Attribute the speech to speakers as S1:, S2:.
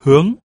S1: hướng